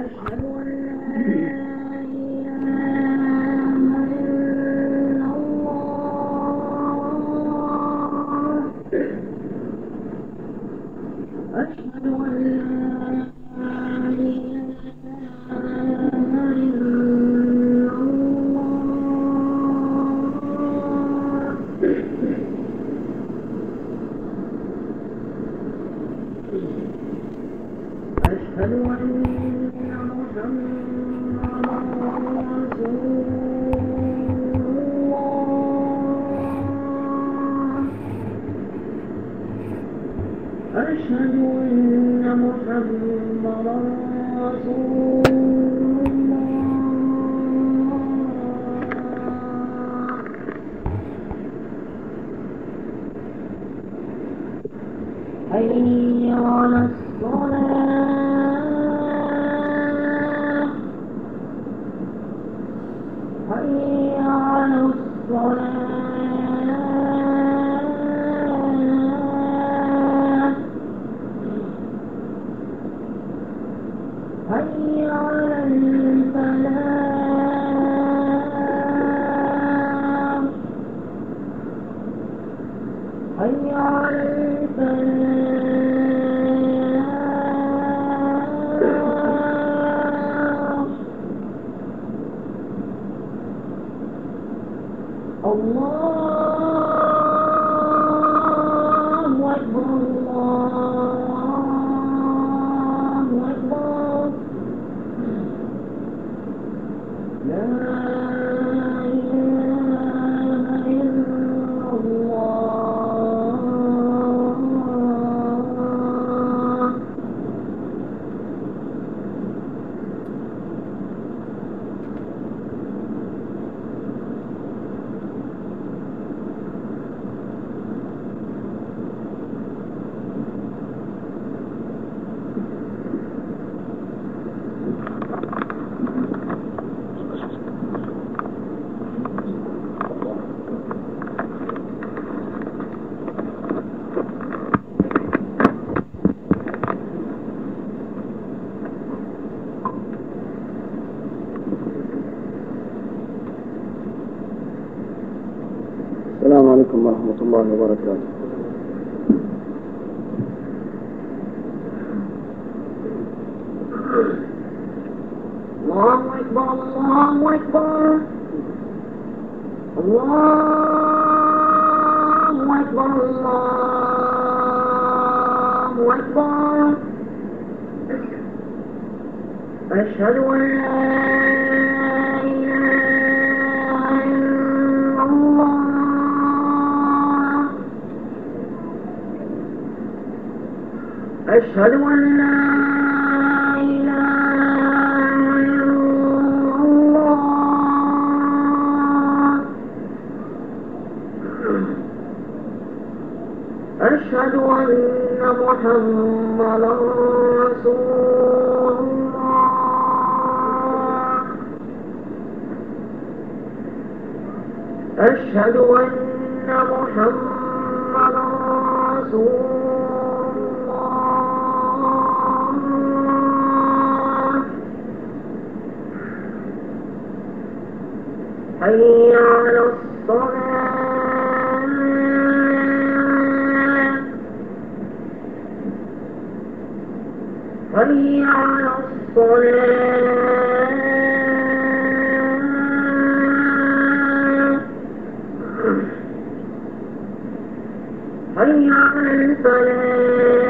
I, I want Shalom 哎呀！哎。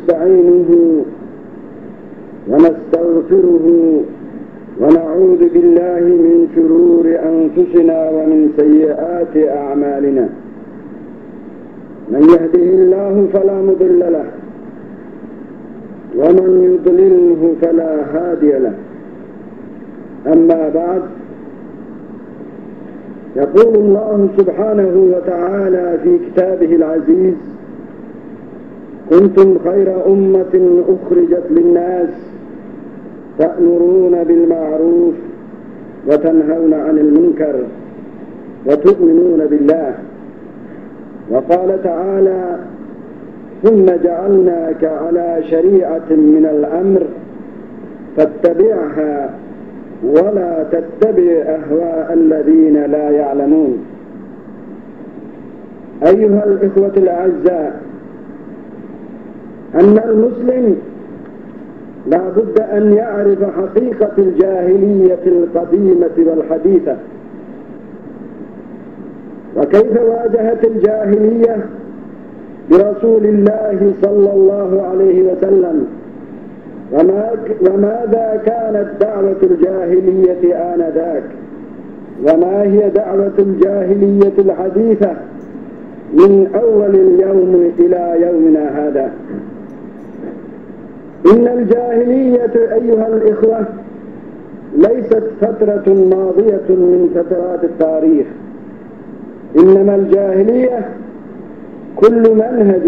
ونستعينه ونستغفره ونعوذ بالله من شرور أنفسنا ومن سيئات أعمالنا. من يهده الله فلا مضل له ومن يضلله فلا هادي له. أما بعد يقول الله سبحانه وتعالى في كتابه العزيز كنتم خير أمة أخرجت للناس تأمرون بالمعروف وتنهون عن المنكر وتؤمنون بالله. وقال تعالى ثم جعلناك على شريعة من الأمر فاتبعها ولا تتبع أهواء الذين لا يعلمون. أيها الإخوة الأعزاء أن المسلم لا بد أن يعرف حقيقة الجاهلية القديمة والحديثة. وكيف واجهت الجاهلية برسول الله صلى الله عليه وسلم؟ وما وماذا كانت دعوة الجاهلية آنذاك؟ وما هي دعوة الجاهلية الحديثة من أول اليوم إلى يومنا هذا؟ إن الجاهلية أيها الإخوة ليست فترة ماضية من فترات التاريخ. إنما الجاهلية كل منهج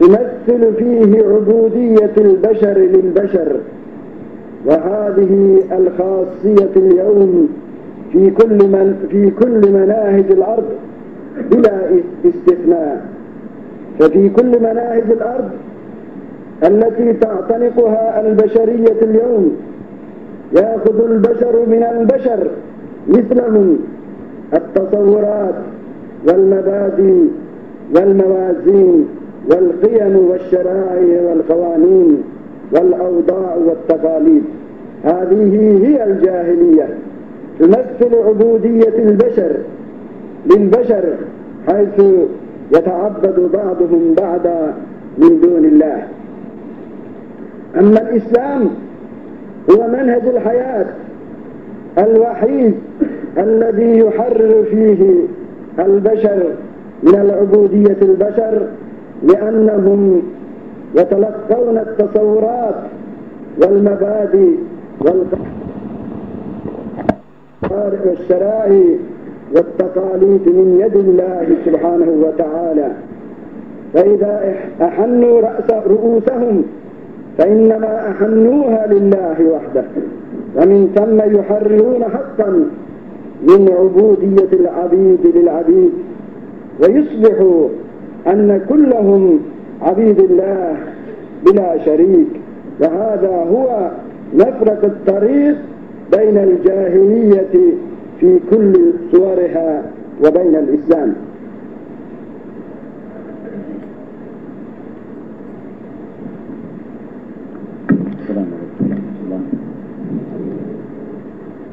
تمثل فيه عبودية البشر للبشر وهذه الخاصية اليوم في كل من في كل مناهج الأرض بلا استثناء. ففي كل مناهج الأرض التي تعتنقها البشرية اليوم. يأخذ البشر من البشر مثلهم. التصورات والمبادئ والموازين والقيم والشرائع والقوانين والأوضاع والتقاليد. هذه هي الجاهلية. تمثل عبودية البشر للبشر حيث يتعبد بعضهم بعضا من دون الله. أما الإسلام هو منهج الحياة الوحيد الذي يحرر فيه البشر من العبودية البشر لأنهم يتلقون التصورات والمبادئ والشرائع والتقاليد من يد الله سبحانه وتعالى. فإذا أحنوا رأس رؤوسهم فإنما أحنوها لله وحده ومن ثم يحررون حقا من عبودية العبيد للعبيد ويصبح أن كلهم عبيد الله بلا شريك. وهذا هو مفرق الطريق بين الجاهلية في كل صورها وبين الإسلام.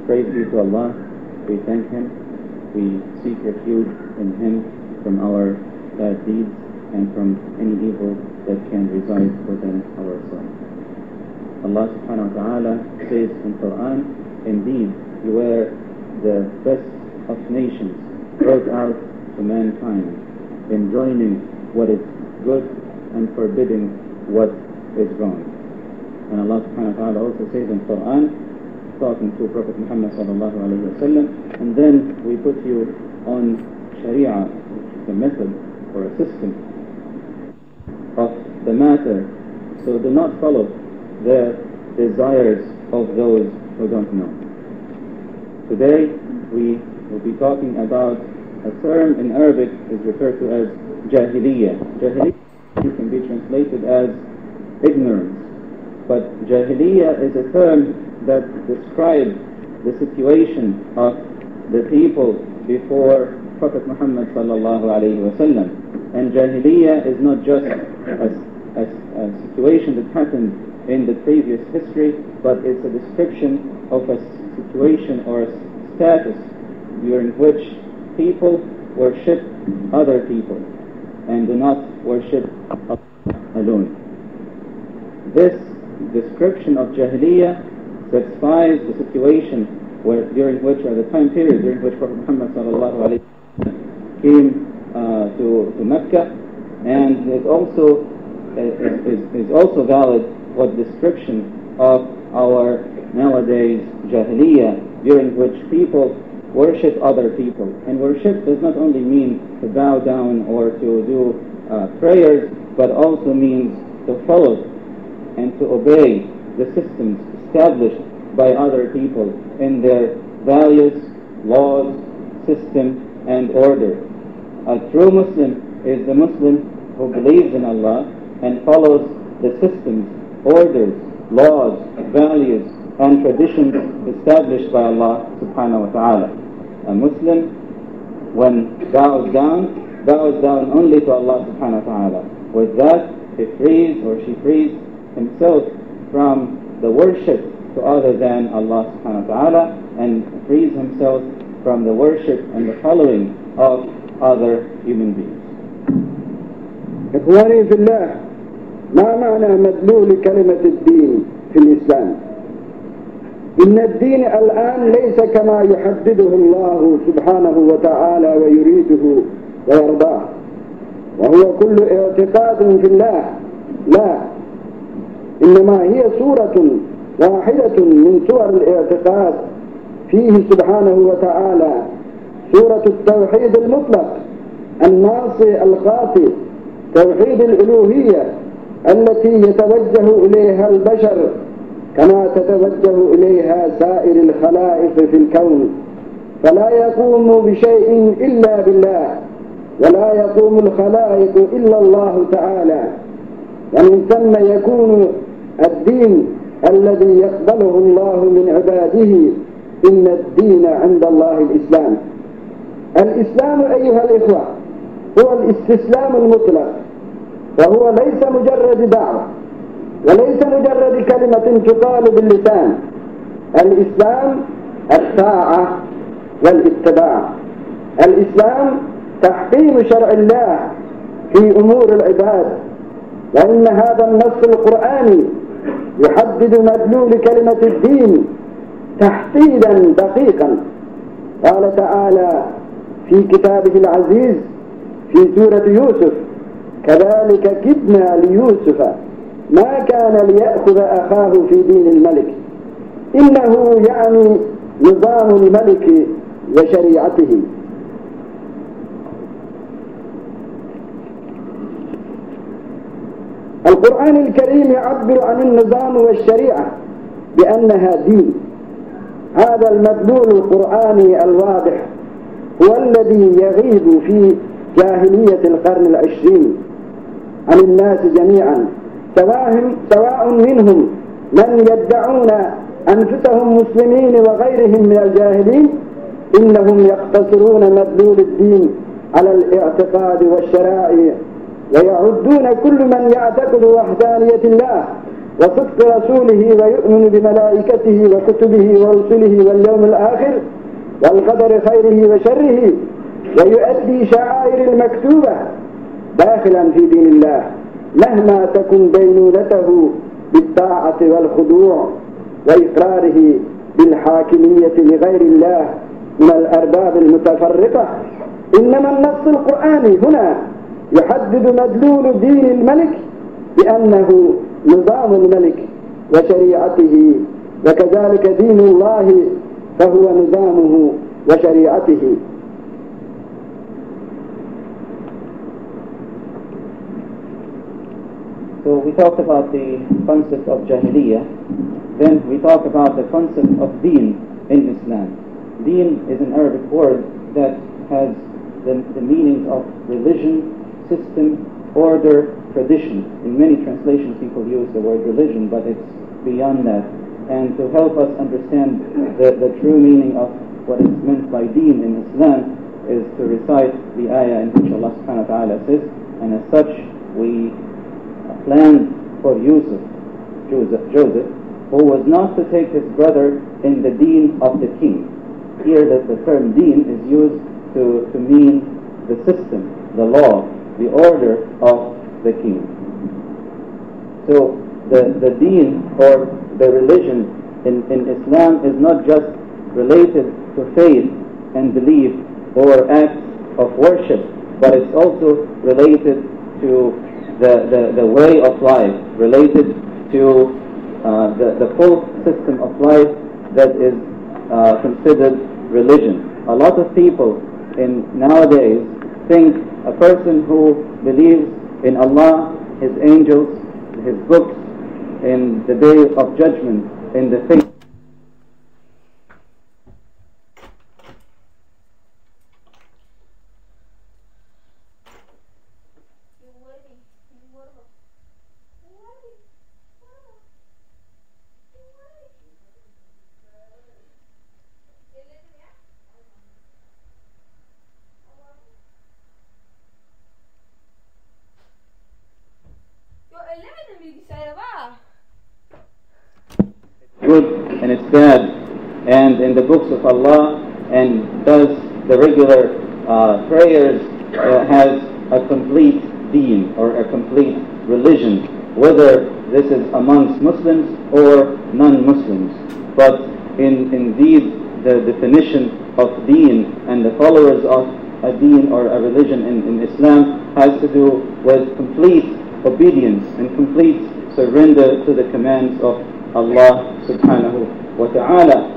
Praise be to Allah. We thank Him. We seek refuge in Him from our bad deeds and from any evil that can reside within our soul. Allah subhanahu wa ta'ala says in Quran, Indeed, you were the best of nations brought out to mankind, enjoining what is good and forbidding what is wrong. And Allah subhanahu wa ta'ala also says in Quran, talking to Prophet Muhammad sallallahu alayhi wa sallam, and then we put you on Sharia, which is the method or a system of the matter. So do not follow the desires of those who don't know. Today we will be talking about a term in Arabic is referred to as jahiliyyah. Jahiliyyah can be translated as ignorance. But jahiliyyah is a term that describes the situation of the people before Prophet Muhammad sallallahu alayhi wa sallam. And Jahiliyyah is not just a, a, a situation that happened in the previous history, but it's a description of a situation or a status during which people worship other people and do not worship alone. This description of Jahiliyyah satisfies the situation where, during which, or the time period during which Prophet Muhammad sallallahu came uh, to, to Mecca, and it also is, is also valid what description of our nowadays Jahiliyyah, during which people worship other people. And worship does not only mean to bow down or to do uh, prayers, but also means to follow and to obey the systems established by other people in their values, laws, system, and order. A true Muslim is the Muslim who believes in Allah and follows the systems, orders, laws, values, and traditions established by Allah subhanahu wa ta'ala. A Muslim, when bows down, bows down only to Allah subhanahu wa ta'ala. With that, he frees or she frees himself from the worship to other than Allah subhanahu wa ta'ala and frees himself from the worship and the following of other human beings. إخواني في الله ما معنى مدلول كلمة الدين في الإسلام إن الدين الآن ليس كما يحدده الله سبحانه وتعالى ويريده ويرضاه وهو كل اعتقاد في الله لا إنما هي صورة واحدة من صور الاعتقاد. فيه سبحانه وتعالى سورة التوحيد المطلق الناصي الخاطئ توحيد الألوهية التي يتوجه إليها البشر كما تتوجه إليها سائر الخلائق في الكون. فلا يقوم بشيء إلا بالله ولا يقوم الخلائق إلا الله تعالى. ومن ثم يكون الدين الذي يقبله الله من عباده إن الدين عند الله الإسلام. الإسلام أيها الإخوة هو الاستسلام المطلق وهو ليس مجرد دعوة وليس مجرد كلمة تقال باللسان. الإسلام الطاعة والاتباع. الإسلام تحكيم شرع الله في أمور العباد وإن هذا النص القرآني يحدد مدلول كلمة الدين تحديدا دقيقا. قال تعالى في كتابه العزيز في سورة يوسف كذلك كدنا ليوسف ما كان ليأخذ أخاه في دين الملك إنه يعني نظام الملك وشريعته. القرآن الكريم يعبر عن النظام والشريعة بأنها دين. هذا المدلول القرآني الواضح هو الذي يغيب في جاهلية القرن العشرين. عن الناس جميعا سواء, منهم من يدعون أنفسهم مسلمين وغيرهم من الجاهلين إنهم يقتصرون مدلول الدين على الاعتقاد والشرائع ويعدون كل من يعتقد وحدانية الله وصدق رسوله ويؤمن بملائكته وكتبه ورسله واليوم الآخر والقدر خيره وشره ويؤدي شعائر المكتوبة داخلا في دين الله مهما تكن دينونته بالطاعة والخضوع وإقراره بالحاكمية لغير الله من الأرباب المتفرقة. إنما النص القرآني هنا يحدد مدلول دين الملك بأنه نظام الملك وشريعته وكذلك دين الله فهو نظامه وشريعته So we talked about the concept of Jahiliyyah, then we talk about the concept of Deen in Islam. Deen is an Arabic word that has the, the meanings of religion, system, order, tradition. In many translations people use the word religion, but it's beyond that. And to help us understand the, the true meaning of what is meant by deen in Islam is to recite the ayah in which Allah subhanahu wa ta'ala says, and as such we planned for Yusuf, Joseph, Joseph, who was not to take his brother in the deen of the king. Here that the term deen is used to, to mean the system, the law, the order of the king. So the, the deen or the religion in, in Islam is not just related to faith and belief or acts of worship, but it's also related to the, the, the way of life related to uh, the, the full system of life that is uh, considered religion. a lot of people in nowadays think a person who believes in Allah, His angels, His books, in the day of judgment, in the faith. Yo, elimin bilgisayarı var. good and it's bad, and in the books of Allah, and does the regular uh, prayers, uh, has a complete deen or a complete religion, whether this is amongst Muslims or non-Muslims. But in indeed, the definition of deen and the followers of a deen or a religion in, in Islam has to do with complete obedience and complete surrender to the commands of Allah subhanahu wa ta'ala.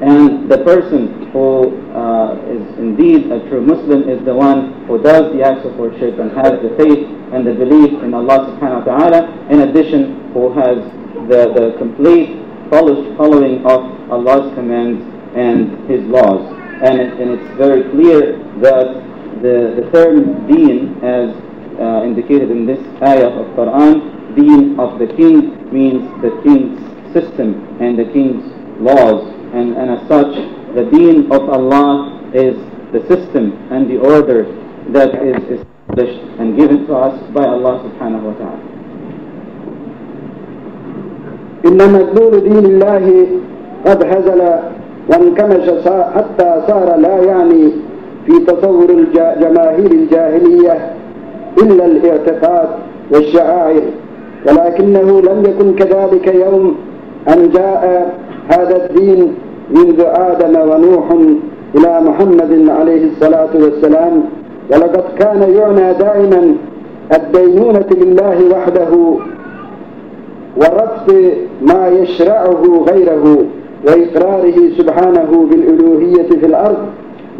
And the person who uh, is indeed a true Muslim is the one who does the acts of worship and has the faith and the belief in Allah subhanahu wa ta'ala, in addition who has the, the complete following of Allah's commands and His laws. And, it, and it's very clear that the, the term deen, as uh, indicated in this ayah of Quran, deen of the king means the king's system and the king's laws. And, and as such, the deen of Allah is the system and the order that is established and given to us by Allah subhanahu wa ta'ala. إن مدلول دين الله قد هزل وانكمش حتى صار لا يعني في تصور جماهير الجاهلية إلا الاعتقاد والشعائر. ولكنه لم يكن كذلك يوم أن جاء هذا الدين منذ آدم ونوح إلى محمد عليه الصلاة والسلام. ولقد كان يعنى دائما الدينونة لله وحده ورفض ما يشرعه غيره وإقراره سبحانه بالألوهية في الأرض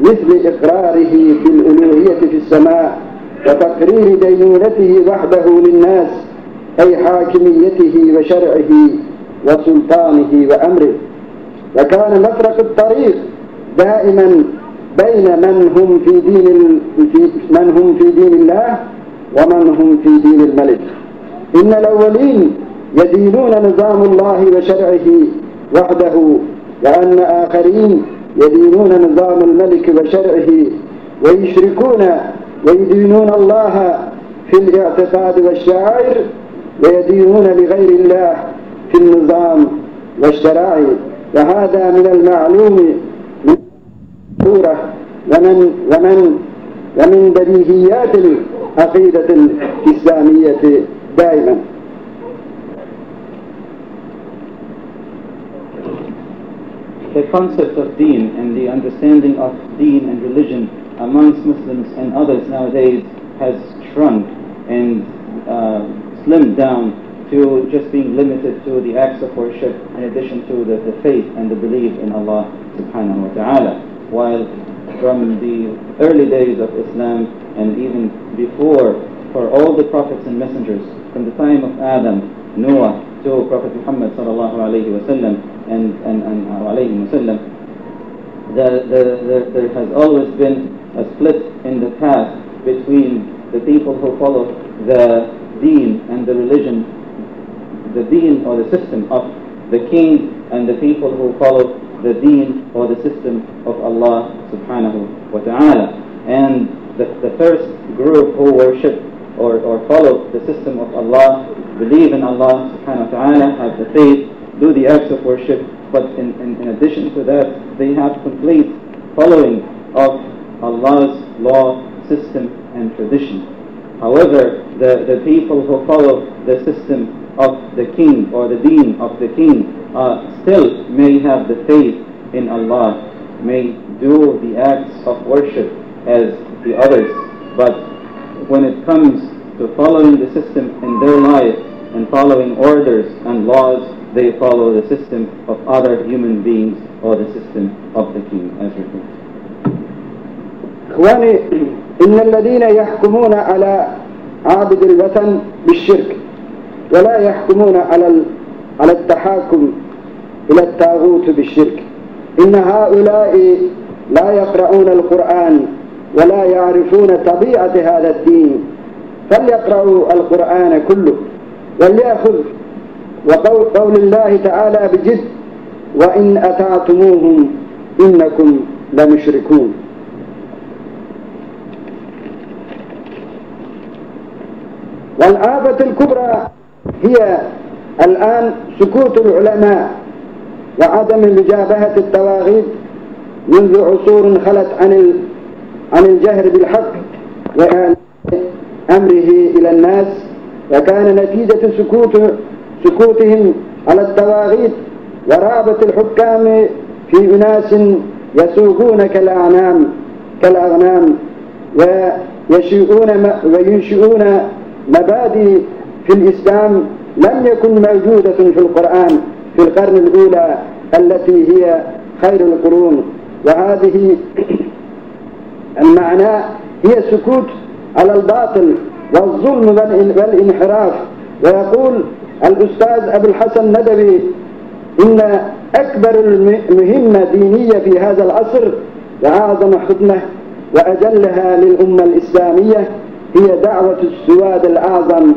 مثل إقراره بالألوهية في السماء وتقرير دينونته وحده للناس أي حاكميته وشرعه وسلطانه وأمره. وكان مفرق الطريق دائما بين من هم في دين من هم في دين الله ومن هم في دين الملك. إن الأولين يدينون نظام الله وشرعه وحده وأن آخرين يدينون نظام الملك وشرعه ويشركون ويدينون الله في الاعتقاد والشعائر ويدينون لغير الله في النظام والشرائع وهذا من المعلوم من الصورة ومن ومن ومن بديهيات العقيدة الإسلامية دائما. The concept of deen and the understanding of deen and religion amongst Muslims and others nowadays has shrunk and uh, slimmed down to just being limited to the acts of worship in addition to the, the faith and the belief in Allah subhanahu wa ta'ala. While from the early days of Islam and even before, for all the prophets and messengers, from the time of Adam, Noah, to Prophet Muhammad sallallahu alayhi wa and, and, and alayhi wa sallam, the, the, the, there has always been a split in the past between the people who follow the deen and the religion, the deen or the system of the king and the people who follow the deen or the system of Allah subhanahu wa ta'ala. And the, the first group who worship or, or follow the system of Allah, believe in Allah subhanahu wa ta'ala, have the faith, do the acts of worship, but in, in, in addition to that, they have complete following of Allah's law, system, and tradition. However, the, the people who follow the system of the king or the deen of the king uh, still may have the faith in Allah, may do the acts of worship as the others, but when it comes to following the system in their life and following orders and laws, they follow the system of other human beings or the system of the king as referred. إخواني إن الذين يحكمون على عابد الوثن بالشرك ولا يحكمون على على التحاكم إلى الطاغوت بالشرك إن هؤلاء لا يقرؤون القرآن ولا يعرفون طبيعة هذا الدين فليقرأوا القرآن كله وليأخذ وقول قول الله تعالى بجد وإن أطعتموهم إنكم لمشركون والآفة الكبرى هي الآن سكوت العلماء وعدم مجابهة الطواغيت منذ عصور خلت عن. عن الجهر بالحق وإعلان أمره إلى الناس وكان نتيجة سكوت سكوتهم على الطواغيت ورغبة الحكام في أناس يسوقون كالأغنام كالأغنام ويشيئون وينشئون مبادئ في الإسلام لم يكن موجودة في القرآن في القرن الأولى التي هي خير القرون. وهذه المعنى هي السكوت على الباطل والظلم والانحراف. ويقول الأستاذ أبو الحسن ندوي إن أكبر المهمة دينية في هذا العصر وأعظم خدمة وأجلها للأمة الإسلامية هي دعوة السواد الأعظم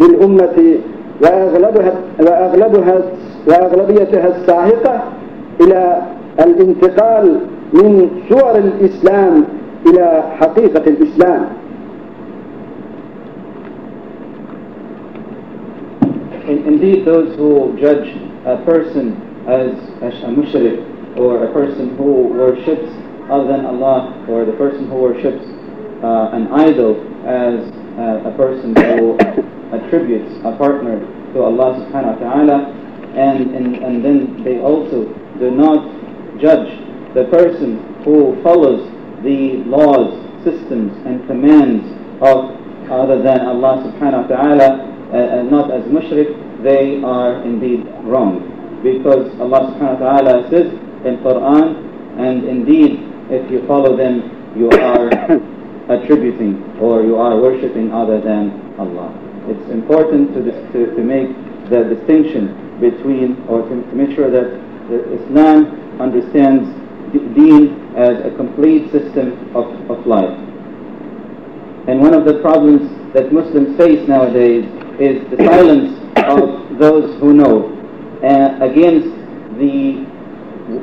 للأمة وأغلبها وأغلبها وأغلبيتها الساحقة إلى الانتقال من صور الإسلام إلى حقيقة الإسلام. In, indeed, those who judge a person as a mushrik or a person who worships other than Allah or the person who worships uh, an idol as uh, a person who attributes a partner to Allah subhanahu wa ta'ala and, and, and then they also do not judge the person who follows the laws, systems and commands of other than Allah subhanahu wa ta'ala uh, uh, not as mushrik, they are indeed wrong. Because Allah subhanahu wa ta'ala says in Quran, and indeed if you follow them, you are attributing or you are worshipping other than Allah. It's important to, to, to make the distinction between, or to, to make sure that Islam understands deen as a complete system of, of life. And one of the problems that Muslims face nowadays is the silence of those who know uh, against the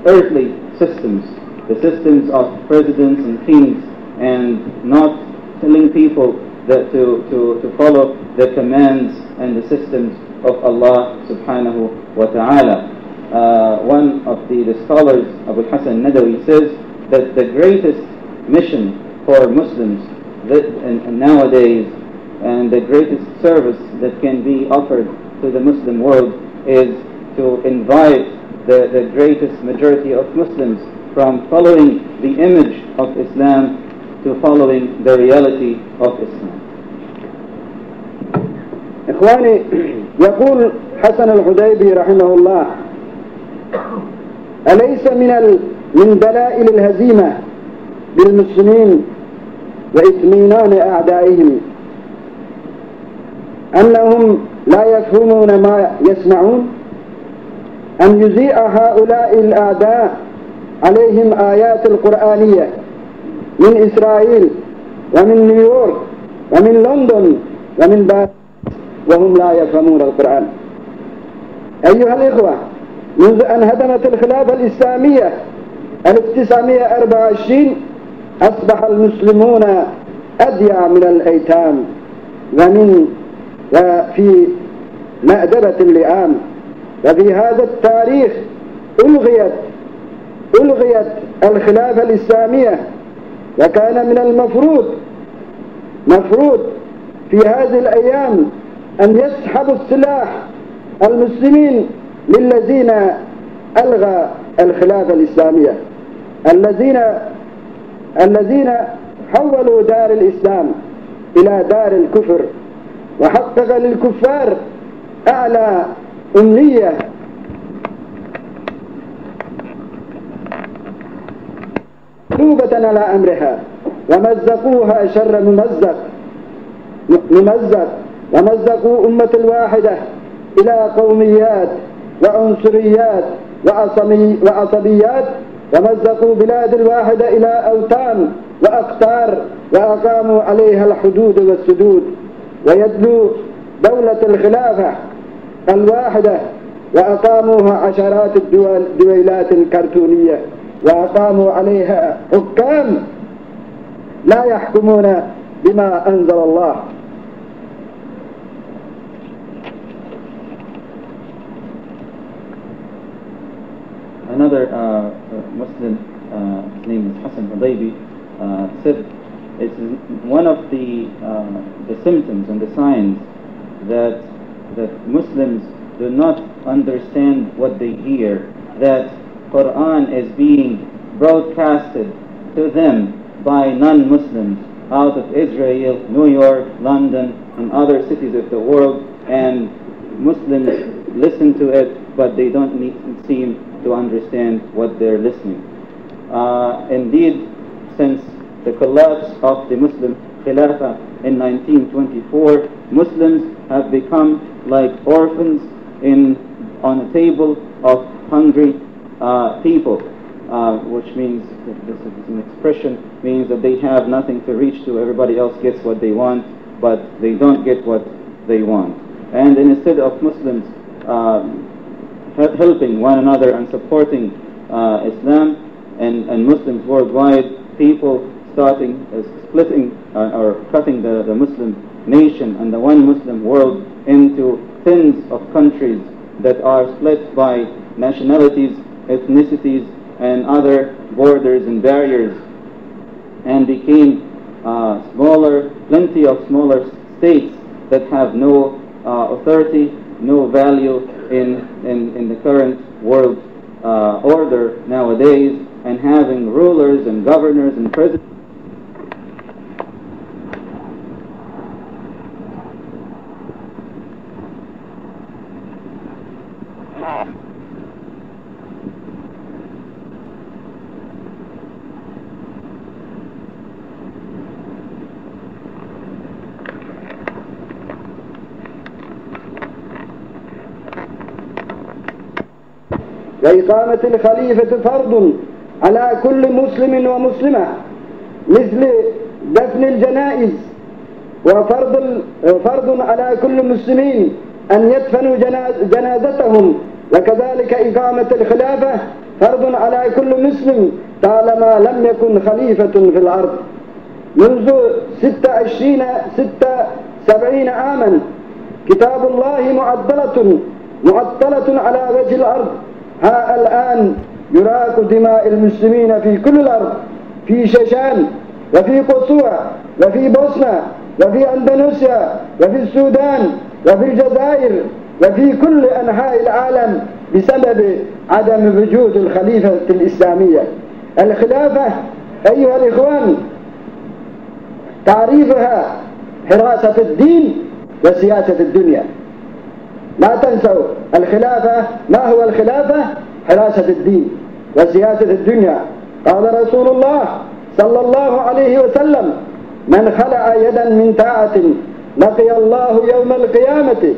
earthly systems, the systems of presidents and kings, and not telling people that to, to, to follow the commands and the systems of Allah subhanahu wa ta'ala. Uh, one of the, the scholars, Abu Hassan Nadawi, says that the greatest mission for Muslims that, and, and nowadays and the greatest service that can be offered to the Muslim world is to invite the, the greatest majority of Muslims from following the image of Islam to following the reality of Islam. إخواني يقول حسن الحديبي رحمه الله أليس من ال... من دلائل الهزيمة بالمسلمين وإطمئنان أعدائهم أنهم لا يفهمون ما يسمعون؟ أن يذيع هؤلاء الأعداء عليهم آيات القرآنية من إسرائيل ومن نيويورك ومن لندن ومن باريس وهم لا يفهمون القرآن. أيها الإخوة منذ أن هدمت الخلافة الإسلامية 1924 أصبح المسلمون أديع من الأيتام ومن وفي مأدبة اللئام وفي هذا التاريخ ألغيت ألغيت الخلافة الإسلامية. وكان من المفروض مفروض في هذه الأيام أن يسحبوا السلاح المسلمين للذين ألغى الخلافة الإسلامية. الذين الذين حولوا دار الإسلام إلى دار الكفر. وحقق للكفار أعلى أمنية. مطلوبة على أمرها ومزقوها شر ممزق ممزق ومزقوا أمة الواحدة إلى قوميات وعنصريات وعصبي وعصبيات ومزقوا بلاد الواحدة إلى أوطان وأقطار وأقاموا عليها الحدود والسدود. ويدلو دولة الخلافة الواحدة وأقاموها عشرات الدول دويلات كرتونية وأقاموا عليها حكام لا يحكمون بما أنزل الله. Another uh, Muslim, uh, his name is Hassan Hudaybi, uh, said it's one of the, uh, the symptoms and the signs that, that Muslims do not understand what they hear, that Quran is being broadcasted to them by non-Muslims out of Israel, New York, London, and other cities of the world, and Muslims listen to it, but they don't need, seem to understand what they're listening. Uh, indeed, since the collapse of the Muslim Khilafah in 1924, Muslims have become like orphans in, on a table of hungry uh, people, uh, which means, this is an expression, means that they have nothing to reach to, everybody else gets what they want, but they don't get what they want. And instead of Muslims um, helping one another and supporting uh, Islam and, and Muslims worldwide, people starting uh, splitting uh, or cutting the, the Muslim nation and the one Muslim world into tens of countries that are split by nationalities, ethnicities, and other borders and barriers, and became uh, smaller, plenty of smaller states that have no uh, authority, no value, in, in, in the current world uh, order nowadays and having rulers and governors and presidents. وإقامة الخليفة فرض على كل مسلم ومسلمة مثل دفن الجنائز وفرض فرض على كل المسلمين أن يدفنوا جنازتهم وكذلك إقامة الخلافة فرض على كل مسلم طالما لم يكن خليفة في الأرض. منذ ستة عشرين ستة سبعين عاما كتاب الله معطلة معطلة على وجه الأرض. ها الآن يراق دماء المسلمين في كل الأرض في شيشان وفي قصوى وفي بوسنة وفي أندونيسيا وفي السودان وفي الجزائر وفي كل أنحاء العالم بسبب عدم وجود الخليفة الإسلامية. الخلافة أيها الإخوان تعريفها حراسة الدين وسياسة الدنيا. لا تنسوا الخلافة ما هو الخلافة؟ حراسة الدين وسياسة الدنيا. قال رسول الله صلى الله عليه وسلم من خلع يدا من طاعة لقي الله يوم القيامة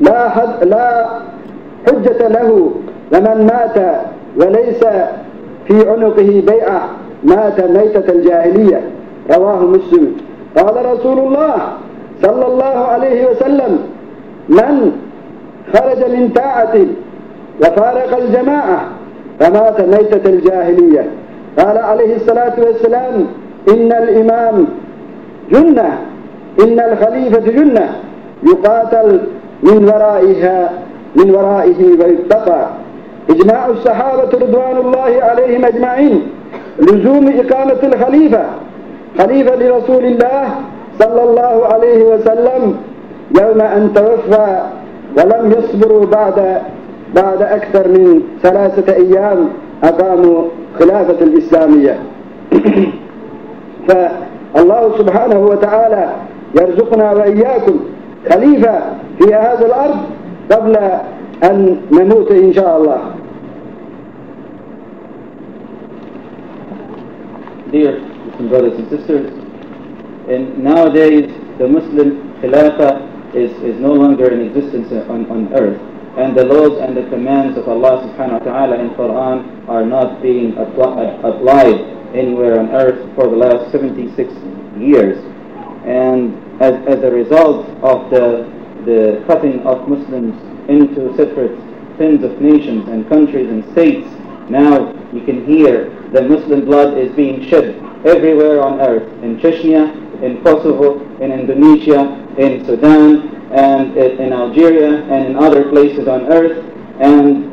لا, حد لا حجة له ومن مات وليس في عنقه بيعة مات ميتة الجاهلية. رواه مسلم. قال رسول الله صلى الله عليه وسلم من خرج من طاعة وفارق الجماعة. فمات ميتة الجاهلية. قال عليه الصلاة والسلام إن الإمام جنة إن الخليفة جنة. يقاتل من ورائها من ورائه ويتقى. إجماع الصحابة رضوان الله عليهم أجمعين. لزوم إقامة الخليفة. خليفة لرسول الله صلى الله عليه وسلم. يوم أن توفى ولم يصبروا بعد بعد أكثر من ثلاثة أيام أقاموا خلافة الإسلامية. فالله سبحانه وتعالى يرزقنا وإياكم خليفة في هذا الأرض قبل أن نموت إن شاء الله. Dear and brothers and sisters, in nowadays the Muslim Khilafah is, is no longer in existence on, on earth. And the laws and the commands of Allah subhanahu wa ta'ala in Quran are not being appli- uh, applied anywhere on earth for the last 76 years. And as, as a result of the, the cutting of Muslims into separate tens of nations and countries and states, now you can hear the Muslim blood is being shed everywhere on earth, in Chechnya, in Kosovo, in Indonesia, in Sudan, and in Algeria, and in other places on earth, and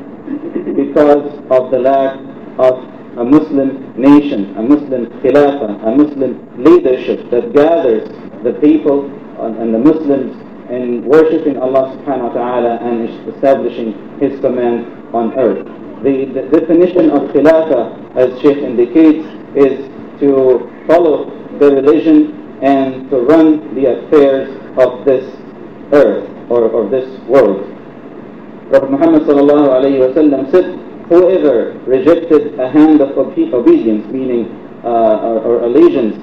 because of the lack of a Muslim nation, a Muslim khilafah, a Muslim leadership that gathers the people and the Muslims in worshipping Allah subhanahu wa ta'ala and establishing His command on earth. The, the definition of khilafah, as Sheikh indicates, is to follow the religion and to run the affairs of this earth or, or this world. Prophet Muhammad said, whoever rejected a hand of obe- obedience, meaning uh, or, or allegiance,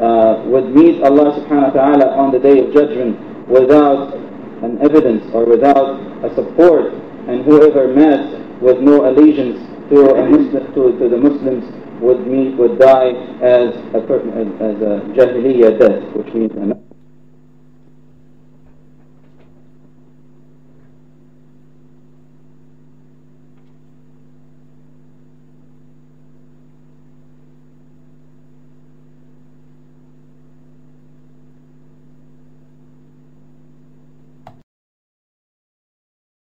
uh, would meet Allah subhanahu wa ta'ala on the day of judgment without an evidence or without a support, and whoever met with no allegiance to, Muslim, to, to the Muslims would meet would die as a, as a jahiliyyah death, which means an